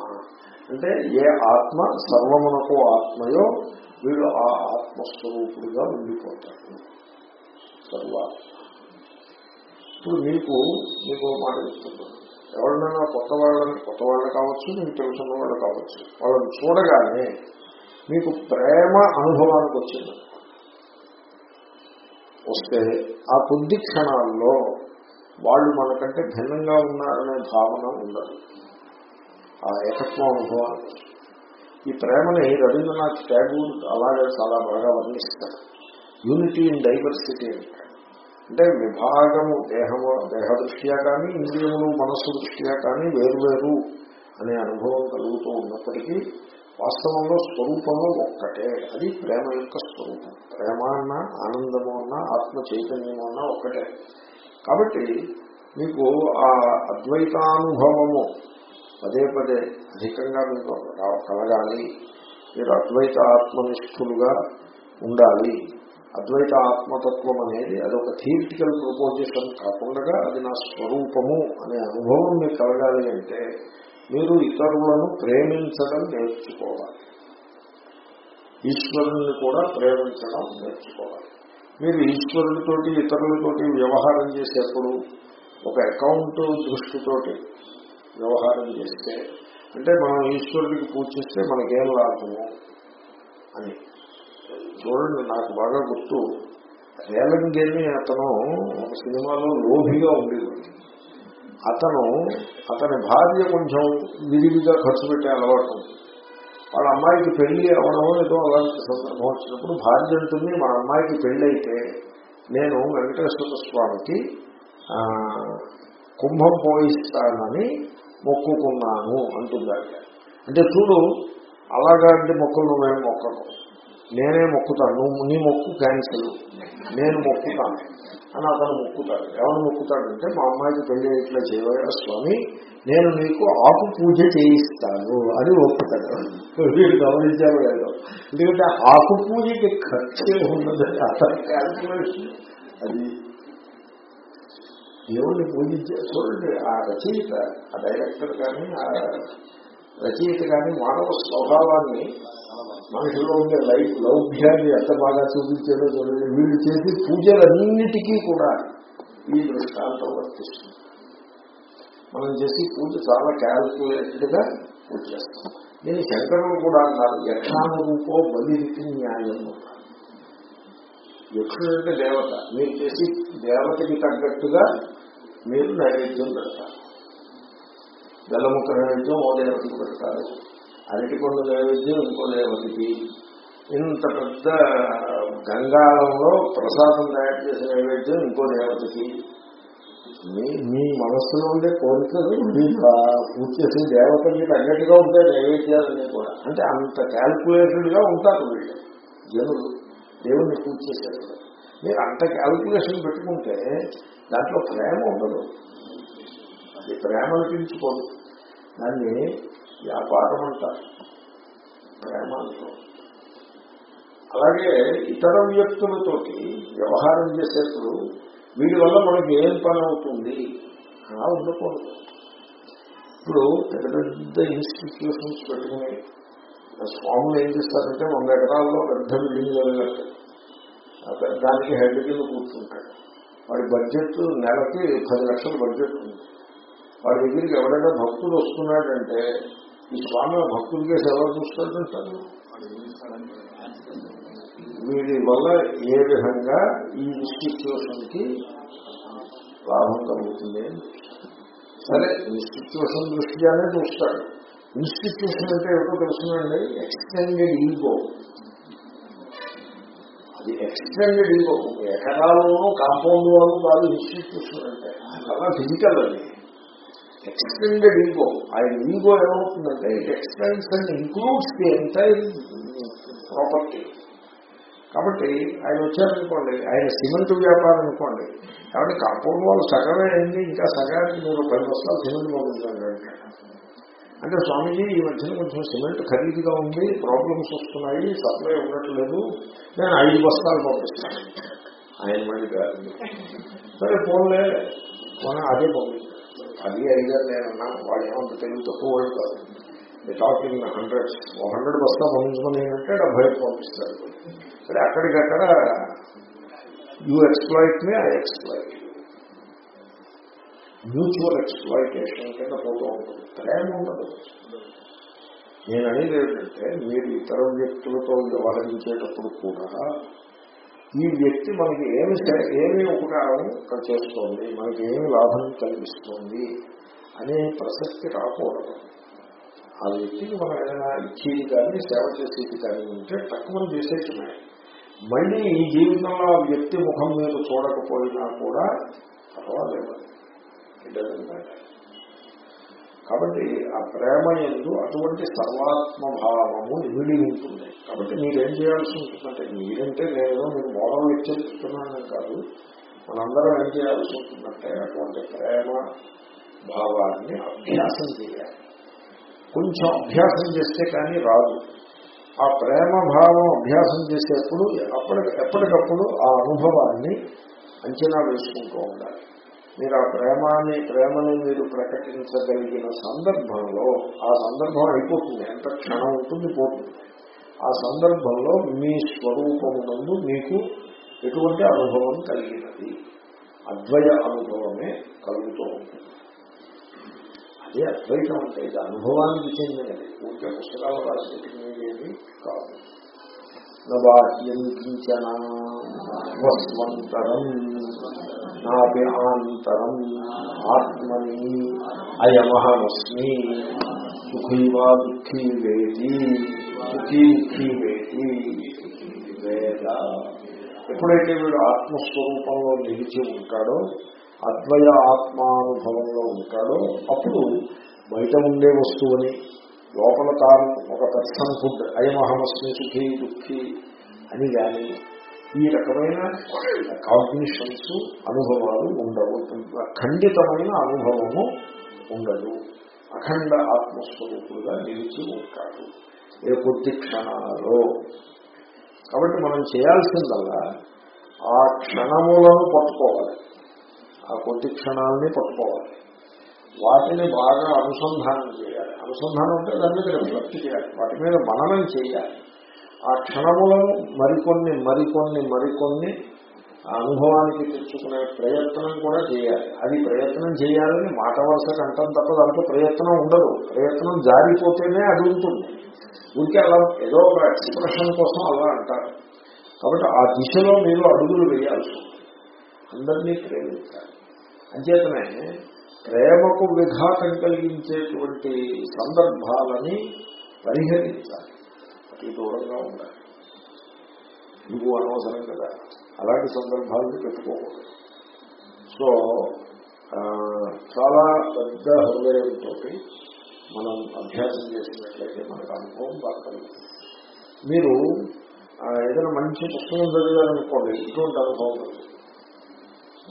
అంటే ఏ ఆత్మ సర్వమునకు ఆత్మయో వీడు ఆ ఆత్మస్వరూపుడుగా ఉండిపోతాడు సర్వాత్మ ఇప్పుడు మీకు మీకు మాట చెప్తున్నాను. ఎవరినైనా కొత్త వాళ్ళని కొత్త వాళ్ళు కావచ్చు మీకు తెలుసున్న వాళ్ళు కావచ్చు వాళ్ళని చూడగానే మీకు ప్రేమ అనుభవానికి వచ్చింది. వస్తే ఆ కొద్ది క్షణాల్లో వాళ్ళు మనకంటే భిన్నంగా ఉన్నారనే భావన ఉండదు. ఆ ఏకత్వ అనుభవానికి ఈ ప్రేమని రవీంద్రనాథ్ ట్యాగూర్ అలాగే చాలా బాగా వర్ణిస్తారు. యూనిటీ ఇన్ డైవర్సిటీ అంటే విభాగము దేహము దేహ దృష్ట్యా కానీ ఇంద్రియములు మనస్సు దృష్ట్యా కానీ వేరువేరు అనే అనుభవం కలుగుతూ ఉన్నప్పటికీ వాస్తవంలో స్వరూపము ఒక్కటే. అది ప్రేమ యొక్క స్వరూపం. ప్రేమ అన్న ఆనందము అన్న ఆత్మ చైతన్యము అన్న ఒక్కటే. కాబట్టి మీకు ఆ అద్వైతానుభవము పదే పదే అధికంగా మీకు కలగాలి. మీరు అద్వైత ఆత్మనిష్ఠులుగా ఉండాలి. అద్వైత ఆత్మతత్వం అనేది అదొక థియరిటికల్ ప్రపోజిషన్ కాకుండా అది నా స్వరూపము అనే అనుభవం మీకు కలగాలి అంటే మీరు ఇతరులను ప్రేమించడం నేర్చుకోవాలి. ఈశ్వరుని కూడా ప్రేమించడం నేర్చుకోవాలి. మీరు ఈశ్వరుడితోటి ఇతరులతోటి వ్యవహారం చేసేప్పుడు ఒక అకౌంట్ దృష్టితోటి వ్యవహారం చేస్తే అంటే మనం ఈశ్వరుడికి పూజ చేస్తే మనకేం లాభము అని. చూడండి నాకు బాగా గుర్తు. రేలంగేని అతను ఒక సినిమాలో లోభిగా ఉండేవాడు. అతను అతని భార్య కొంచెం విరివిగా ఖర్చు పెట్టే అలవాటు వాళ్ళ అమ్మాయికి పెళ్ళి అవడం ఏదో అలాంటి సందర్భం వచ్చినప్పుడు భార్య ఉంటుంది మా అమ్మాయికి పెళ్ళి అయితే నేను వెంకటేశ్వర స్వామికి కుంభం పోయిస్తానని మొక్కుకున్నాను అంటున్నాడు అంటే చూడు అలాగంటి మొక్కలు మేము మొక్కను. నేనే మొక్కుతాను నువ్వు నీ మొక్కు క్యాన్సిల్ నేను మొక్కుతాను అని అతను మొక్కుతాడు. ఎవరు మొక్కుతాడంటే మా అమ్మాయికి పెళ్ళి ఇట్లా చేయవా స్వామి నేను నీకు ఆకు పూజ చేయిస్తాను అని ఒప్పుతాడు. వీడు గమనించారు లేదు ఎందుకంటే ఆకు పూజకి ఖర్చే ఉన్నది అతను క్యాల్కులేషన్ అది దేవుణ్ణి పూజించే చూడండి ఆ రచయిత ఆ డైరెక్టర్ కానీ ఆ రచయిత కానీ మానవ స్వభావాన్ని మనుషుల్లో ఉండే లైఫ్ లౌభ్యాన్ని ఎంత బాగా చూపించారో చూడండి వీళ్ళు చేసి పూజలన్నిటికీ కూడా ఈ దృష్టాంతం వర్తిస్తుంది. మనం చేసి పూజ చాలా క్యాల్కులేటెడ్గా పూజ చేస్తాం నేను శంకరులు కూడా అన్నారు యక్షానురూపో బలిరికి న్యాయం అన్నారు. యక్షుడు అంటే దేవత. మీరు చేసి దేవతకి తగ్గట్టుగా మీరు నైవేద్యం పెడతారు. బెల్లముక్క నైవేద్యం ఓ దేవతకి పెడతారు. అరటి పండు నైవేద్యం ఇంకో దేవతకి. ఇంత పెద్ద గంగాళంలో ప్రసాదం తయారు చేసిన నైవేద్యం ఇంకో దేవతకి. మీ మీ మనస్సులో ఉండే కోరికలు పూర్తి చేసే దేవత మీరు అంగటుగా ఉంటే ఉంటాయి నైవేద్యాలన్నీ కూడా. అంటే అంత క్యాల్కులేటెడ్గా ఉంటారు వీళ్ళు. జనులు దేవుణ్ణి పూజ చేసేటప్పుడు మీరు అంత క్యాల్కులేషన్ పెట్టుకుంటే దాంట్లో ప్రేమ ఉండదు. అది ప్రేమ అనిపించుకోదు. దాన్ని వ్యాపారం అంటారు. ప్రేమ అంటారు. అలాగే ఇతర వ్యక్తులతోటి వ్యవహారం చేసేప్పుడు వీడి వల్ల మనకి ఏం పని అవుతుంది అలా ఉండకూడదు. ఇప్పుడు పెద్ద పెద్ద ఇన్స్టిట్యూషన్స్ పెట్టుకుని స్వాములు ఏం చేస్తారంటే వంద ఎకరాల్లో పెద్ద బిల్డింగ్ వెళ్ళినట్టు దానికి హెడ్ కింద కూర్చుంటాడు. వాడి బడ్జెట్ నెలకి పది లక్షల బడ్జెట్ ఉంది. వాడి దగ్గరికి ఎవరైనా భక్తుడు వస్తున్నాడంటే ఈ స్వామి భక్తుడికే సేవ చూస్తాడంటారు వీడి వల్ల ఏ విధంగా ఈ ఇన్స్టిట్యూషన్కి లాభం కలుగుతుంది సరే ఇన్స్టిట్యూషన్ దృష్ట్యానే చూస్తాడు. ఇన్స్టిట్యూషన్ అంటే ఎవరో తెలుసునండి? ఎక్స్టెండెడ్ ఈగో అది ఎక్స్టెండెడ్ ఈగో ఎకరాల్లోనూ కాంపౌండ్ వాళ్ళు వాళ్ళు హిస్టరీ చూస్తున్నారంటే అలా ఫిజికల్ అది. ఎక్స్టెండెడ్ ఈగో ఆయన ఈగో ఏమవుతుందంటే it extends and includes the entire property కాబట్టి ఆయన వచ్చారనుకోండి ఆయన సిమెంట్ వ్యాపారం అనుకోండి కాబట్టి కాంపౌండ్ వాళ్ళు సగమే అయింది ఇంకా సగానికి మూడు పది బస్తాలు సిమెంట్ పంపించాలి అంటే స్వామీజీ ఈ మధ్యన కొంచెం సిమెంట్ ఖరీదుగా ఉంది ప్రాబ్లమ్స్ వస్తున్నాయి సప్లై ఉండట్లేదు. నేను ఐదు బస్తాలు పంపిస్తాను. ఆయన మళ్ళీ కాదు సరే ఫోన్లే మనం అదే పంపిస్తాను అది ఐదారు నేనన్నా వాళ్ళు ఏమంత తెలుగు తక్కువ వాళ్ళు కాదు. టాకింగ్ హండ్రెడ్ హండ్రెడ్ బస్తా పంపించమని అంటే డెబ్బై పంపిస్తారు. సరే అక్కడికక్కడ you exploit me I exploit mutual exploitation కింద పోతూ ఉంటుంది. ప్రేమ ఉండదు. నేను అనేది ఏంటంటే మీరు ఇతర వ్యక్తులతో వ్యవహరించేటప్పుడు కూడా ఈ వ్యక్తి మనకి ఏమి ఏమి ఉపకారం చేస్తోంది మనకి ఏమి లాభం కలిగిస్తోంది అనే ప్రసక్తి రాకూడదు. ఆ వ్యక్తికి మనం ఏదైనా ఇచ్చేది కానీ సేవ చేసేది కానీ ఉంటే తక్కువ చేసేటమే మళ్ళీ ఈ జీవితంలో ఆ వ్యక్తి ముఖం మీద చూడకపోయినా కూడా పర్వాలేదు. కాబట్టి ఆ ప్రేమ ఎందు అటువంటి సర్వాత్మభావము నిమిడి ఉంటుంది. కాబట్టి మీరేం చేయాల్సి ఉంటుందంటే మీరంటే నేను మీరు మోడల్ హెచ్చరిస్తున్నాను కాదు మనందరం ఏం చేయాల్సి ఉంటుందంటే అటువంటి ప్రేమ భావాన్ని అభ్యాసం చేయాలి. కొంచెం అభ్యాసం చేస్తే కానీ రాదు. ఆ ప్రేమ భావం అభ్యాసం చేసేప్పుడు ఎప్పటికప్పుడు ఆ అనుభవాన్ని అంచనా వేసుకుంటూ ఉండాలి. మీరు ఆ ప్రేమాన్ని ప్రేమని మీరు ప్రకటించగలిగిన సందర్భంలో ఆ సందర్భం అయిపోతుంది. ఎంత క్షణం ఉంటుంది పోతుంది. ఆ సందర్భంలో మీ స్వరూపమునందు మీకు ఎటువంటి అనుభవం కలిగినది? అద్వయ అనుభవమే కలుగుతూ ఉంటుంది. అదే అద్వైతం అంటే ఇది అనుభవానికి చెందినది. ఊరికే పుస్తకాలు రాసేది కాదు నవాక్యం కించనా వస్వంతరం. నాపి ఆంతరం ఆత్మని అయమహమస్మి సుఖీ వా దుఃఖీ వేది సుఖీ దుఃఖీ వేది వేద ఎప్పుడైతే వీడు ఆత్మస్వరూపంలో నిలిచి ఉంటాడో అద్వయ ఆత్మానుభవంలో ఉంటాడో అప్పుడు బయట ఉండే వస్తువుని లోపల తాను ఒక పర్సన్ ఫుడ్ అయమహమస్మి సుఖీ దుఃఖీ అని కానీ ఈ రకమైన కాగ్నిషన్స్ అనుభవాలు ఉండవు. ఖండితమైన అనుభవము ఉండదు. అఖండ ఆత్మస్వరూపుడుగా నిలిచి ఉంటాడు ఏ కొద్ది క్షణాలలో. కాబట్టి మనం చేయాల్సిందల్లా ఆ క్షణములను పట్టుకోవాలి. ఆ కొద్ది క్షణాలని పట్టుకోవాలి. వాటిని బాగా అనుసంధానం చేయాలి. అనుసంధానం అంటే దాని మీద రిఫ్లెక్ట్ చేయాలి. వాటి మీద మననం చేయాలి. ఆ క్షణములను మరికొన్ని మరికొన్ని మరికొన్ని అనుభవానికి తెచ్చుకునే ప్రయత్నం కూడా చేయాలి. అది ప్రయత్నం చేయాలని మాట వరుస కంటం తప్ప దాంట్లో ప్రయత్నం ఉండదు. ప్రయత్నం జారిపోతేనే అది ఉంటుంది. ఊరికే అలా ఏదో ఒక ఎక్స్ప్రెషన్ కోసం అలా అంటారు. కాబట్టి ఆ దిశలో మీరు అడుగులు వేయాల్సి అందరినీ ప్రేమించాలి. అంచేతనే ప్రేమకు విఘాతం కలిగించేటువంటి సందర్భాలని పరిహరించాలి. అతి దూరంగా ఉండాలి. నువ్వు అనవసరం కదా? అలాంటి సందర్భాలను పెట్టుకోకూడదు సో చాలా పెద్ద హృదయంతో మనం అభ్యాసం చేసినట్లయితే మనకు అనుభవం బాగా మీరు ఏదైనా మంచి పుస్తకం చదివారనుకోండి ఇటువంటి అనుభవం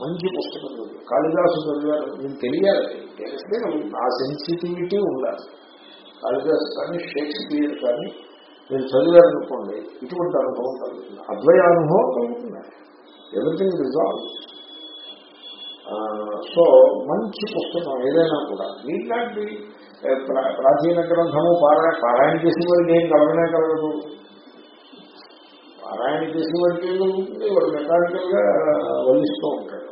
మంచి పుస్తకం చదివి కాళిదాసు చదివారు నేను తెలియాలి. తెలిస్తే ఆ సెన్సిటివిటీ ఉండాలి. కాళిదాసు కానీ షేక్స్పియర్ కానీ మీరు చదివారనుకోండి ఇటువంటి అనుభవం కలుగుతుంది. అద్వయానుభవం కలుగుతుంది. ఎవ్రీథింగ్ రిజాల్వ్ సో మంచి పుస్తకం ఏదైనా కూడా. మీలాంటి ప్రాచీన గ్రంథము పారాయణ పారాయణ చేసిన వాడికి ఏం కలగనే కలగదు పారాయణ చేసిన వాడికి ఏం కలుగుతుంది? వాడు మెకానికల్గా వల్లిస్తూ ఉంటాడు.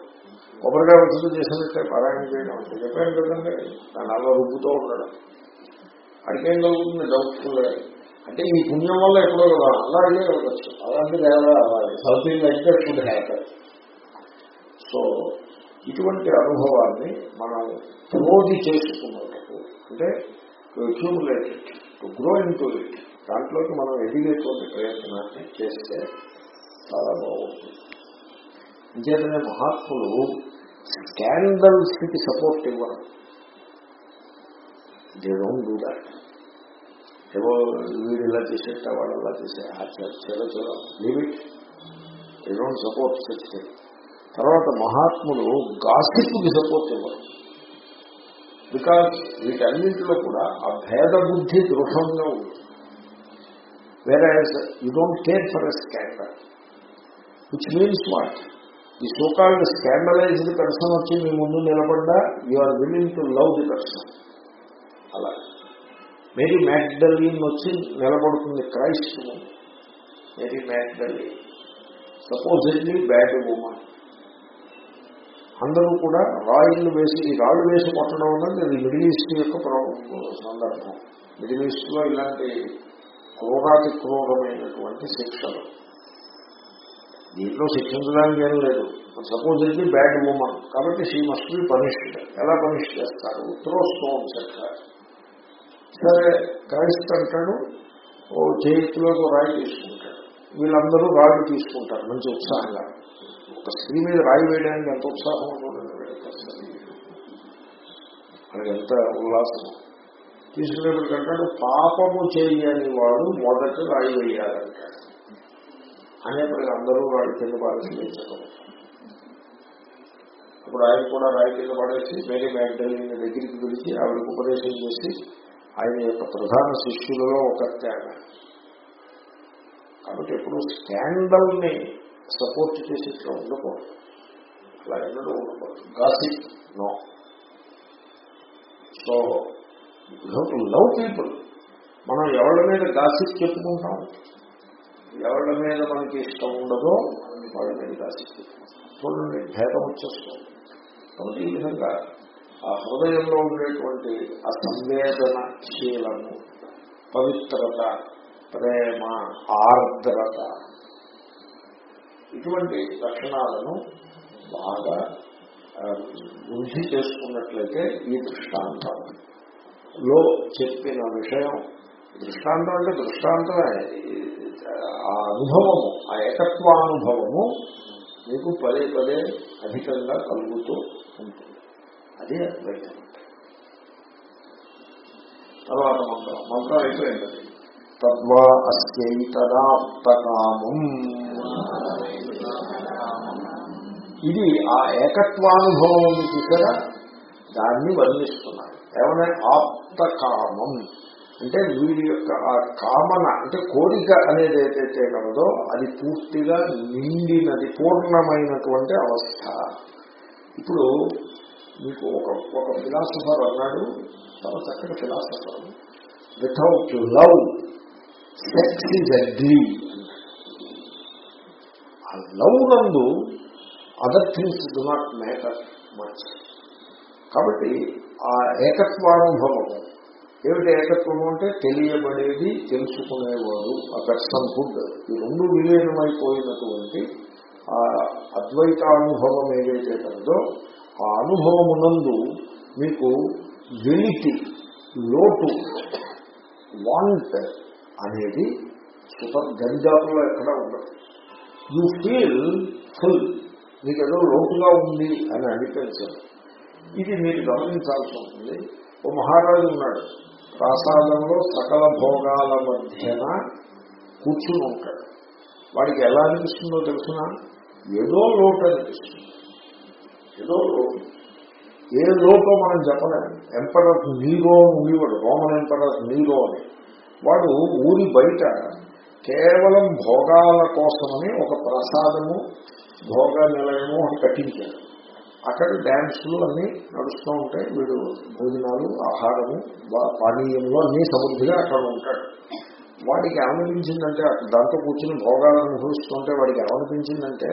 కొబ్బరిగా వసూలు చేసినట్టే పారాయణ చేయడం. అంటే చెప్పాను కదండి దాని అలా రుబ్బుతూ ఉండడం. అడిగేం కలుగుతుంది? డౌట్ఫుల్ అంటే ఈ పుణ్యం వల్ల ఎప్పుడో కదా అలాగే కలగచ్చు అలాంటి లేదా something like that should happen so ఇటువంటి అనుభవాన్ని మనం క్రోధి చేసుకున్నట్టు అంటే accumulated to grow into it దాంట్లోకి మనం ఎదిగేటువంటి ప్రయత్నాన్ని చేస్తే చాలా బాగుంటుంది. అంచేతనే మహాత్ములు స్కాండల్స్కి సపోర్ట్ ఇవ్వరు. దే డోంట్ డూ దాట్ ఏవో వీడు ఇలా చేసేట వాడు అలా చేసే చలో చలో. Limit they don't support such thing తర్వాత మహాత్ములు గాసిప్కి సపోర్ట్ ఇవ్వరు. బికాజ్ వీటన్నింటిలో కూడా ఆ భేద బుద్ధి దృఢంగా ఉంది. వేరే you don't care for a scandal which means what ఈ సోకాల్డ్ స్కాండలైజ్డ్ పర్సన్ వచ్చి మీ ముందు నిలబడ్డా you are willing to love the person అలా మేరీ మ్యాక్డలీన్ వచ్చి నిలబడుతుంది క్రైస్ట్ ముందు Mary Magdalene. Supposedly bad women. అందరూ కూడా రాయిళ్ళు వేసి ఈ రాళ్ళు వేసి కొట్టడం అన్నది అది మిడిల్ ఈస్ట్ యొక్క సందర్భం. మిడిల్ ఈస్ట్లో ఇలాంటి క్రూరాతి క్రూరమైనటువంటి శిక్షలు. దీంట్లో శిక్షించడానికి ఏం లేదు. సపోజ్ ఇది బ్యాడ్ ఉమెన్. కాబట్టి షీ మస్ట్ బి పనిష్డ్. ఎలా పనిష్ చేస్తారు? త్రో స్టోన్స్ అంటారు. సరే క్రైస్ట్ అంటాడు ఓ చేతిలోకి రాయి తీసుకుంటాడు. వీళ్ళందరూ రాళ్ళు తీసుకుంటారు మంచి ఉత్సాహంగా. ఒక స్త్రీ మీద రాయి వేయడానికి ఎంత ఉత్సాహం ఉంటుందండి వాళ్ళకి ఎంత ఉల్లాసం. తీసుకునేప్పటికంటాడు పాపము చేయని వాడు మొదట రాయి వేయాలంటాడు. అనేప్పటికీ అందరూ రాయి కింద పాలసీ వేయించడం అప్పుడు ఆయన కూడా రాయి కింద పడేసి వేరే మ్యాగ్డలిన్ దగ్గరికి పిలిచి ఆవిడకు ఉపదేశం చేసి ఆయన యొక్క ప్రధాన శిష్యులలో ఒక త్యాగ. కాబట్టి ఇప్పుడు స్కాండల్ని సపోర్ట్ చేసి ఇట్లా ఉండకూడదు. అలా ఎన్నడూ ఉండకూడదు. Gossip no so love people మనం ఎవరి మీద గాసిప్ చెప్పుకుంటాం? ఎవరి మీద మనకి ఇష్టం ఉండదో వాళ్ళ మీద గాసిప్ చెప్పుకుంటాం. చూడండి భేదం వచ్చేస్తుంది. కాబట్టి ఈ విధంగా ఆ హృదయంలో ఉండేటువంటి ఆ సంవేదనశీలము పవిత్రత ప్రేమ ఆర్ద్రత ఇటువంటి లక్షణాలను బాగా వృద్ధి చేసుకున్నట్లయితే ఈ దృష్టాంతం. లో చెప్పిన విషయం దృష్టాంతం అంటే దృష్టాంతమే. ఆ అనుభవము ఆ ఏకత్వానుభవము మీకు పదే పదే అధికంగా కలుగుతూ ఉంటుంది. అదే అద్వైతం తర్వాత మంత్రం. మంత్రం అయిపోయింది. తద్వా అస్యైతదాప్తకామం. ఇది ఆ ఏకత్వానుభవం ఉంది చూసారా దాన్ని వర్ణిస్తున్నారు. ఏమైనా ఆప్తకామం. అంటే వీడి యొక్క ఆ కామన అంటే కోరిక అనేది ఏదైతే కలదో అది పూర్తిగా నిండినది పూర్ణమైనటువంటి అవస్థ. ఇప్పుడు మీకు ఒక ఒక ఫిలాసఫర్ అన్నాడు చాలా చక్కటి philosopher. Without love sex is agree a love నందు other things do not matter much కాబట్టి ఆ ఏకత్వానుభవము ఏమిటి ఏకత్వము అంటే తెలియబడేది తెలుసుకునేవాడు ఆ పర్సన్ హుడ్ ఈ రెండు విలీనమైపోయినటువంటి ఆ అద్వైతానుభవం ఏదైతే కలదో ఆ అనుభవమునందు మీకు వెలికి లోటు వాంట్ అనేది సూపర్ గంజాతులో ఎక్కడ ఉండదు. యూ ఫీల్ ఫుల్ మీకు ఏదో లోటుగా ఉంది అని అనిపించదు. ఇది మీరు గమనించాల్సి ఉంటుంది ఓ మహారాజు ఉన్నాడు. ప్రసాదంలో సకల భోగాల మధ్యన కూర్చుని ఉంటాడు. వాడికి ఎలా అనిపిస్తుందో తెలిసిన? ఏదో లోటు అనిపిస్తుంది. ఏదో ఏ లోపం మనం చెప్పలేము ఎంపరర్ నీరో ఉండేవాడు రోమన్ ఎంపరర్ నీరో అని. వాడు ఊరి బయట కేవలం భోగాల కోసమని ఒక ప్రసాదము భోగ నిలయము అని కట్టించాడు. అక్కడ డ్యాన్సులు అన్ని నడుస్తూ ఉంటాయి. వీడు భోజనాలు ఆహారము పానీయంలో అన్ని సమృద్ధిగా అక్కడ ఉంటాడు. వాడికి ఏమనిపించిందంటే దాంతో కూర్చుని భోగాలను అనుభవిస్తుంటే వాడికి ఏమనిపించిందంటే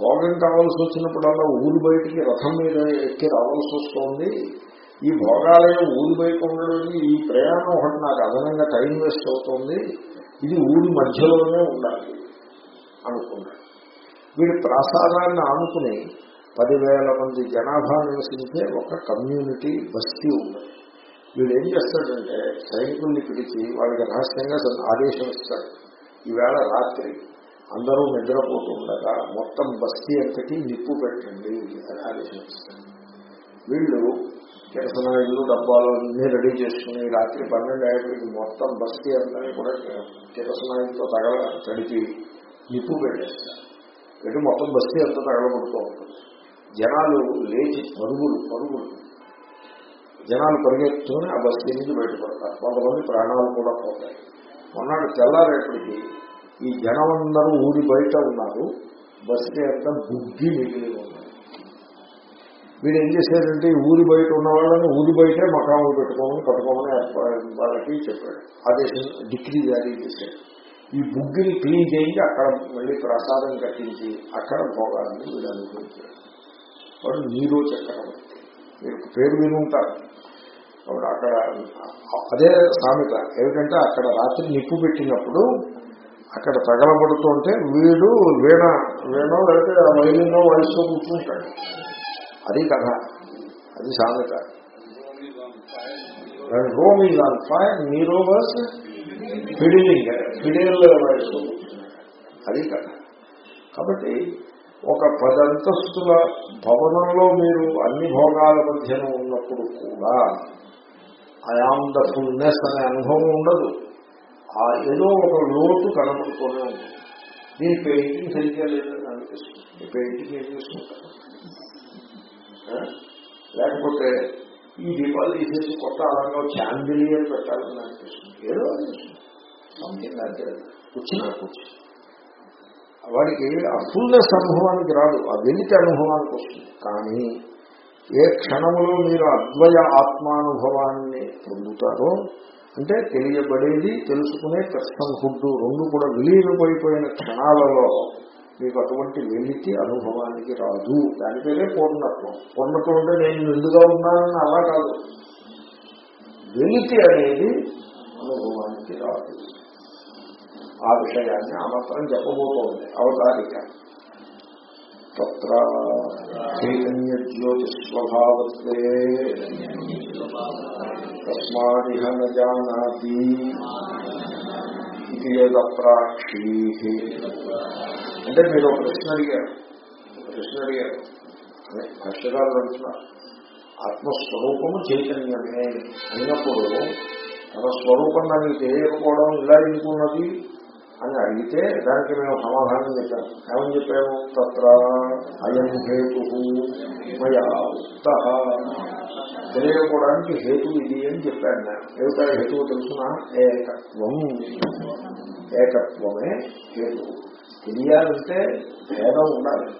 భోగం కావాల్సి వచ్చినప్పుడల్లా ఊరి బయటికి రథం మీద ఎక్కి రావాల్సి వస్తుంది. ఈ భోగాలయం ఊరి బయట ఉండడానికి ఈ ప్రయాణం ఒకటి నాకు అదనంగా టైం వేస్ట్ అవుతుంది. ఇది ఊరి మధ్యలోనే ఉండాలి అనుకున్నాడు వీడి ప్రసాదాన్ని ఆనుకుని పదివేల మంది జనాభా నివసించే ఒక కమ్యూనిటీ బస్తీ ఉంది. వీడు ఏం చేస్తాడంటే సైనికుల్ని పిలిచి వాళ్ళకి రహస్యంగా ఆదేశం ఇస్తాడు. ఈవేళ రాత్రి అందరూ నిద్రపోతుండగా మొత్తం బస్తీ అంతటి నిప్పు పెట్టండి అని ఆదేశం వీళ్ళు కిరసనాయిలు డబ్బాలు అన్నీ రెడీ చేసుకుని రాత్రి పన్నెండు అయ్యేటికి మొత్తం బస్తీ అందరినీ కూడా కిరసనాయిలతో తగల తడిపి నిప్పు పెట్టేస్తారు. పెట్టి మొత్తం బస్తీ అంతా తగలబడుతూ ఉంటుంది జనాలు లేచి పరుగులు పరుగులు. జనాలు పరిగెత్తుకుని ఆ బస్తీ నుంచి బయటపడతారు. కొంతమంది ప్రాణాలు కూడా పోతాయి. మొన్నటి తెల్లారేపటికి ఈ జనమందరూ ఊరి బయట ఉన్నారు. బస్సుకి అంత బుగ్గి మిగిలి ఉన్నారు వీడు ఏం చేశారంటే ఊరి బయట ఉన్న వాళ్ళని ఊరి బయటే మకాములు పెట్టుకోమని కట్టుకోమని వాళ్ళకి చెప్పాడు. ఆదేశం డిగ్రీ జారీ చేశాడు. ఈ బుగ్గిని క్లీన్ చేయించి అక్కడ మళ్ళీ ప్రసాదం కట్టించి అక్కడ భోగాన్ని వీడు అనుభవించాడు. వాడు నీరో చక్రవర్తి. మీరు పేరు విని ఉంటారు. అక్కడ అదే సామెత. ఏమిటంటే అక్కడ రాత్రి నిప్పు పెట్టినప్పుడు అక్కడ తగలబడుతుంటే వీడు వీణ వీణో లేకపోతే ఆ వైలినో వయసులో కూర్చుంటాడు. అది కథ. అది సామెత. Rome is on fire Nero was fiddling fiddle వయసు అది కథ. కాబట్టి ఒక పదంతస్తుల భవనంలో మీరు అన్ని భోగాల మధ్యన ఉన్నప్పుడు కూడా ఐఆమ్ ద ఫుల్నెస్ అనే అనుభవం ఉండదు. ఆ ఏదో ఒక లోటు కనబడుతూనే ఉంటుంది దీని పెయింటింగ్ సరిగ్గా లేదని అనిపిస్తుంది. పెయింటింగ్ ఏం చేసుకుంటారు లేకపోతే ఈ దీపాలు తీసేసి కొత్త అలంగా చాందిలియర్ పెట్టాలని అనిపిస్తుంది. ఏదో సంథింగ్ అంటే వచ్చినా కూర్చు. వాడికి ఆ ఫుల్నెస్ అనుభవానికి రాదు. ఆ వెలితి అనుభవానికి వస్తుంది. కానీ ఏ క్షణంలో మీరు అద్వయ ఆత్మానుభవాన్ని పొందుతారో అంటే తెలియబడేది తెలుసుకునే కష్టంహుడ్డు రెండు కూడా విలీనమైపోయిన క్షణాలలో మీకు అటువంటి వెలికి అనుభవానికి రాదు. దాని పేరే పూర్ణత్వం. పూర్ణత్వం అంటే నేను నిండుగా ఉన్నానని అలా కాదు. వెలికి అనేది అనుభవానికి రాదు. ఆ విషయాన్ని ఆ మాత్రం చెప్పబోతోంది. అవతారిక. తత్ర చైతన్య తస్మాదిహ న జానాతి ఇది యదప్రాక్షీ అంటే మీరు ఒక ప్రశ్న అడిగారు. ప్రశ్న అడిగారు. అదే భాష్యకారులు అంటున్నారు ఆత్మస్వరూపము చైతన్యమే అయినప్పుడు తన స్వరూపం దానికి తెలియకపోవడం ఇలా ఎందుకున్నది అని అడిగితే దానికి మేము సమాధానం చెప్పాము ఏమని చెప్పాము? తత్ర అయం హేతు మయా తెలియకపోవడానికి హేతు ఇది అని చెప్పాను నేను ఏమిటా హేతువు తెలుసిన? ఏకత్వం. ఏకత్వమే హేతు. తెలియాలంటే భేదం ఉండాలి.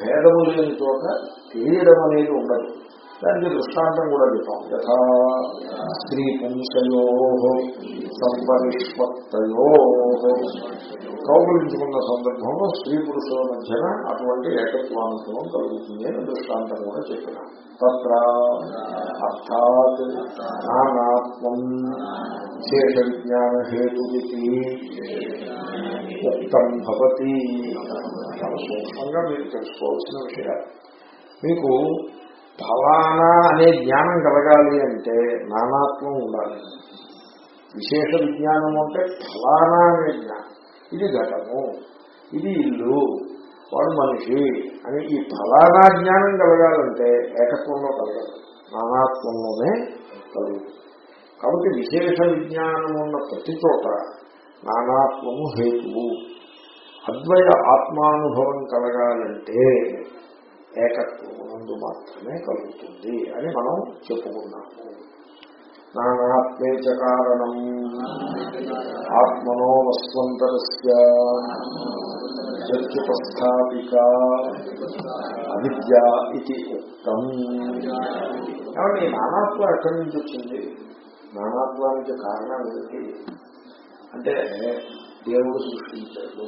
భేదము లేని చోట తెలియడం అనేది ఉండదు. దానికి దృష్టాంతం కూడా చెప్పాం యథా స్త్రీ పుంసయో సంపరిష్పత్తయో కౌగులించుకున్న సందర్భంలో స్త్రీ పురుషుల మధ్యన అటువంటి ఏకత్వానుభవం కలుగుతుంది అని దృష్టాంతం కూడా చెప్పినాం. తత్ర అర్థాత్ నానాత్మం శేష విజ్ఞాన హేతుకి ఉక్తం భవతి. చాలా సూక్ష్మంగా మీరు తెలుసుకోవాల్సిన విషయాలు. మీకు ఫలానా అనే జ్ఞానం కలగాలి అంటే నానాత్మం ఉండాలి. విశేష విజ్ఞానం అంటే ఫలానా అనే జ్ఞానం. ఇది ఘటము ఇది ఇల్లు వాడు మనిషి అని ఈ ఫలానా జ్ఞానం కలగాలంటే ఏకత్వంలో కలగదు. నానాత్మంలోనే కలుగుతుంది కాబట్టి విశేష విజ్ఞానం ఉన్న ప్రతి చోట నానాత్మము హేతువు. అద్వయ ఆత్మానుభవం కలగాలంటే ఏకత్వమునందు మాత్రమే కలుగుతుంది అని మనం చెప్పుకున్నాము. నానాత్మేచ కారణం ఆత్మనో వస్వంతరస్య. చర్చుపస్థాపిక. అవిద్య ఇది ఉక్తం. కాబట్టి నానాత్వం ఎక్కడి నుంచి వచ్చింది? నానాత్వానికి కారణం ఏమిటి? అంటే దేవుడు సృష్టించాడు.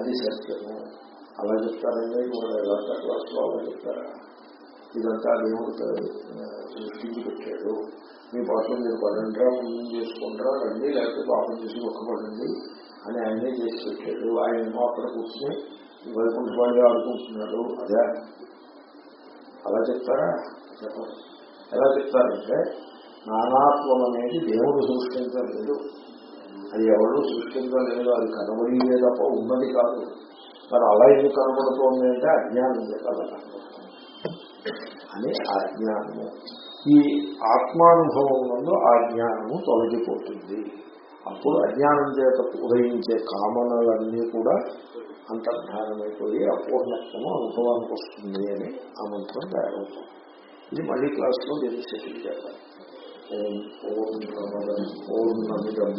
అది సత్యము. అలా చెప్తారండి వాళ్ళు ఎలా క్లాసులో అలా చెప్తారా? ఇదంతా దేవుడు సృష్టించి పెట్టాడు మీ పాపం మీరు పడండిరా పుణ్యం చేసుకుంటారా రండి లేకపోతే పాపం చేసి ఒక్కపడండి అని ఆయనే చేసి పెట్టాడు. ఆయన మాత్రం కూర్చుని వైకుంఠ వాళ్ళు ఆడుకుంటున్నాడు అదే. అలా చెప్తారా? చెప్పండి. ఎలా చెప్తారంటే నానాత్వం అనేది దేవుడు సృష్టించలేదు. అది ఎవరు సృష్టించలేదు అది కనబడియే తప్ప ఉన్నది కాదు. మరి అలా ఎందుకు కనబడుతోంది అంటే అజ్ఞానం కదా. అని ఆ జ్ఞానము ఈ ఆత్మానుభవం నందు ఆ జ్ఞానము తొలగిపోతుంది. అప్పుడు అజ్ఞానం చేత ఉదయించే కామనలన్నీ కూడా అంతర్ధానమైపోయి అపూర్ణత్వము అనుభవానికి వస్తుంది అని ఆ మంత్రం తయారవుతుంది. ఇది మళ్ళీ క్లాస్లో దీన్ని సెటిల్ చేద్దాం. ఓం ఓం ఓం నమిదం